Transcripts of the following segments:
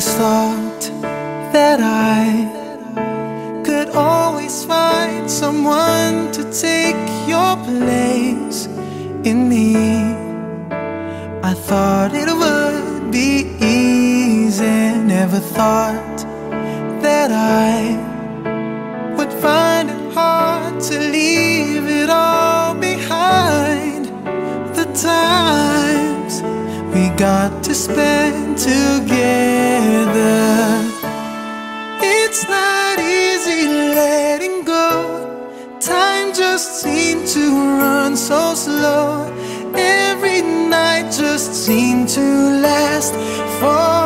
thought that I could always find someone to take your place in me. I thought it would be easy, never thought that I would find it hard to leave it all behind. The times we got to spend together. Just seemed to run so slow. Every night just seemed to last forever.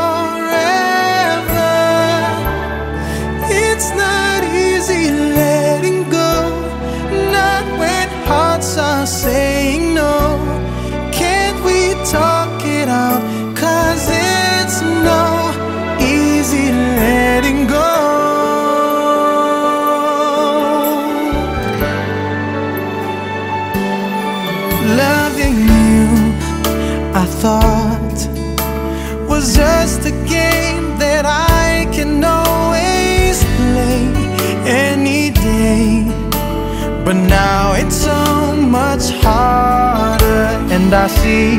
Thought, was just a game that I can always play any day. But now it's so much harder, and I see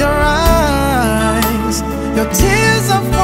your eyes, your tears of